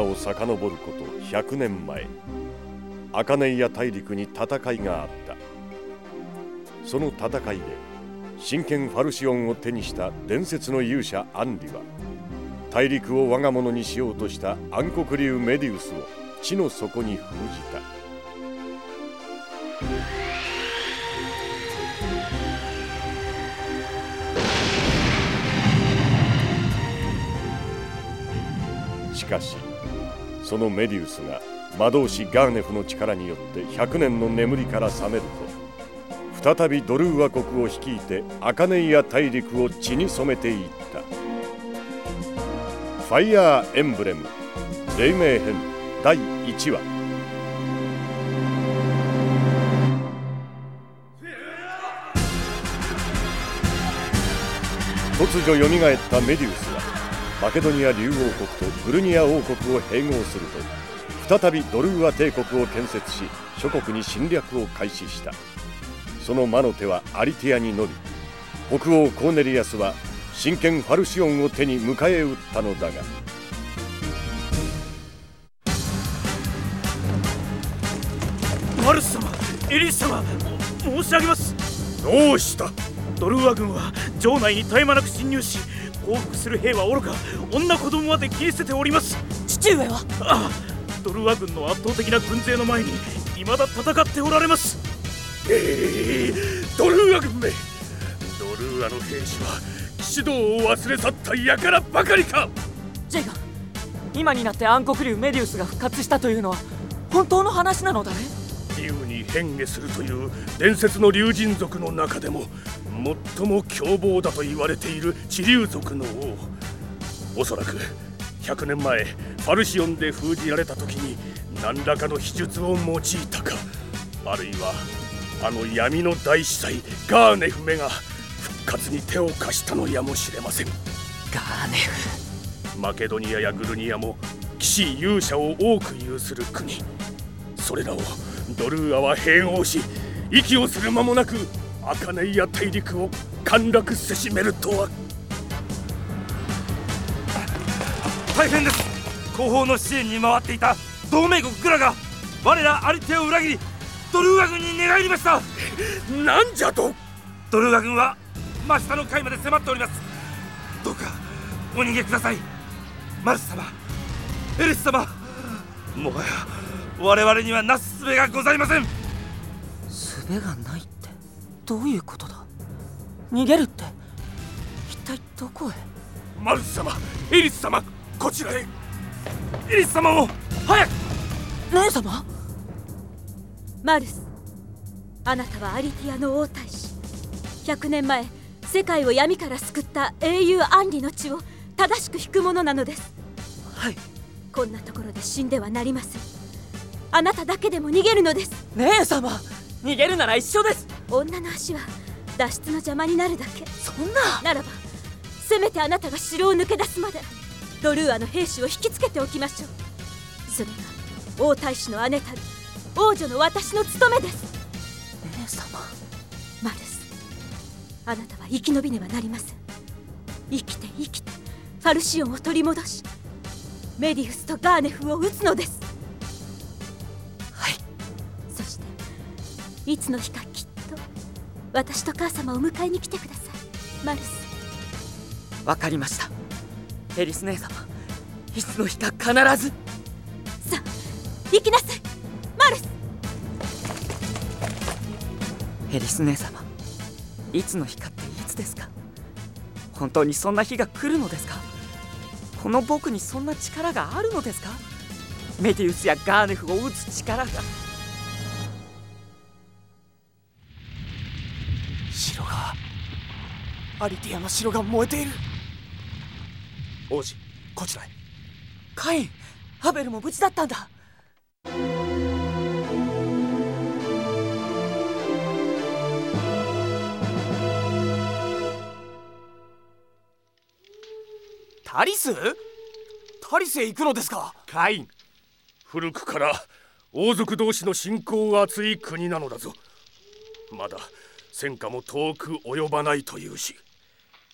今を遡ること100年前アカネイア大陸に戦いがあった。その戦いで真剣ファルシオンを手にした伝説の勇者アンリは大陸を我が物にしようとした暗黒竜メディウスを地の底に封じた。しかしそのメディウスが魔導士ガーネフの力によって100年の眠りから覚めると再びドルーア国を率いてアカネイア大陸を血に染めていった。ファイヤーエンブレム黎明編第1話。突如よみがえったメディウス。マケドニア竜王国とブルニア王国を併合すると再びドルーア帝国を建設し諸国に侵略を開始した。その魔の手はアリティアに伸び北欧コーネリアスは真剣ファルシオンを手に迎え撃ったのだが。マルス様エリス様申し上げます。どうした？ドルーア軍は城内に絶え間なく侵入し降伏する兵はおろか女子供まで切り捨てております。父上は？ああドルーア軍の圧倒的な軍勢の前に未だ戦っておられます。ええドルーア軍め。ドルーアの兵士は騎士道を忘れ去った輩ばか。りかジェイガン今になって暗黒竜メディウスが復活したというのは本当の話なのだね。竜に変化するという伝説の竜人族の中でも最も凶暴だと言われている地竜族の王。おそらく100年前ファルシオンで封じられた時に何らかの秘術を用いたか。あるいはあの闇の大司祭ガーネフメが復活に手を貸したのやもしれません。ガーネフ。マケドニアやグルニアも騎士勇者を多く有する国。それらをドルーアは併合し息をする間もなくアカネイア大陸を陥落せしめるとは。大変です。後方の支援に回っていた同盟国グラが我らアリテを裏切りドルーア軍に寝返りました。なんじゃと。ドルーア軍は真下の階まで迫っております。どうかお逃げください。マルス様エリス様もはや我々にはなすすべがございません。術がないどういうことだ？逃げるって？一体どこへ？マルス様エリス様こちらへ。エリス様も早く！姉様？マルスあなたはアリティアの王太子。100年前世界を闇から救った英雄アンリの血を正しく引くものなのです。はい。こんなところで死んではなりません。あなただけでも逃げるのです。姉様逃げるなら一緒です女の足は脱出の邪魔になるだけ。そんな。ならばせめてあなたが城を抜け出すまでドルーアの兵士を引きつけておきましょう。それが王太子の姉たる王女の私の務めです。姉様。マルスあなたは生き延びねばなりません。生きて生きてファルシオンを取り戻しメディウスとガーネフを撃つのです。はい。そしていつの日かきっと私と母様を迎えに来てください。マルス。わかりました。エリス姉様いつの日か必ず。さあ行きなさい。マルス。エリス姉様いつの日かっていつですか？本当にそんな日が来るのですか？この僕にそんな力があるのですか？メディウスやガーネフを撃つ力がアリティアの城が燃えている。王子こちらへ。カインハベルも無事だったんだ。タリス？タリスへ行くのですか？カイン古くから王族同士の信仰が厚い国なのだぞ。まだ戦火も遠く及ばないというし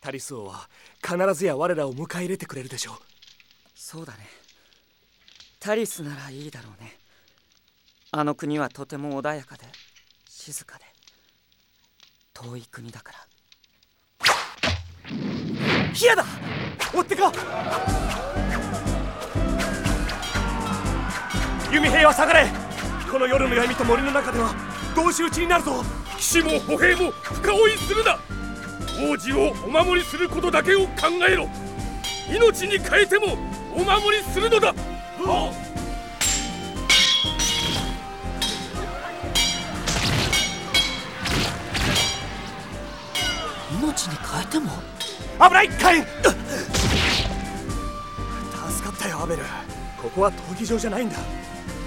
タリス王は必ずや我らを迎え入れてくれるでしょう。そうだね。タリスならいいだろうね。あの国はとても穏やかで静かで遠い国だから。ヒアだ！追ってこ弓兵は下がれ！この夜の闇と森の中では同士討ちになるぞ！騎士も歩兵も深追いするな王子をお守りすることだけを考えろ。命に変えてもお守りするのだ、はあ。命に変えても？危ないカイン助かったよアベル。ここは闘技場じゃないんだ。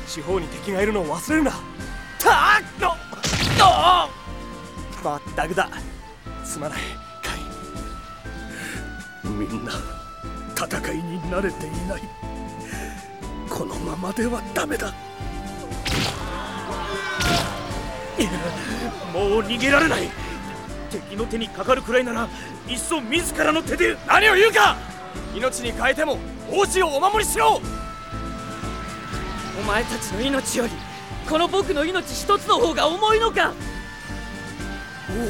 四方に敵がいるのを忘れるな。たーっのまったくだすまないカインみんな戦いに慣れていない。このままではダメだ。もう逃げられない敵の手にかかるくらいならいっそ自らの手で何を言うか。命に変えても王子をお守りしろお前たちの命よりこの僕の命一つの方が重いのか。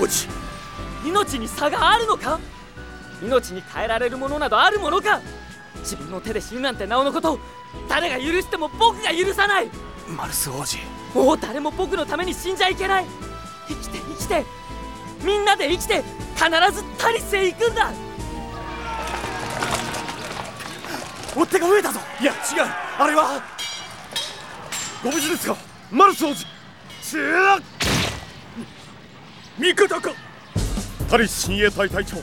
王子命に差があるのか？命に変えられるものなどあるものか？自分の手で死ぬなんてなおのこと誰が許しても僕が許さない！マルス王子。もう誰も僕のために死んじゃいけない！生きて生きてみんなで生きて必ずタリスへ行くんだ！追っ手が増えたぞ。いや違う。あれはご無事ですか？マルス王子。ちー味方か？タリス親衛隊隊長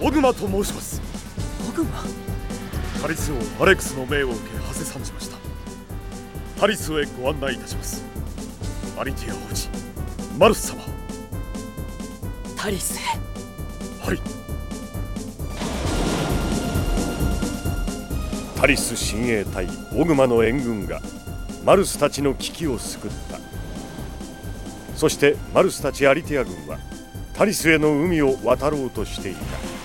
オグマと申します。オグマタリス王アレックスの命を受け馳せ参じました。タリスへご案内いたします。アリティア王子マルス様。タリスへ？はい。タリス親衛隊オグマの援軍がマルスたちの危機を救った。そしてマルスたちアリティア軍はパリスへの海を渡ろうとしていた。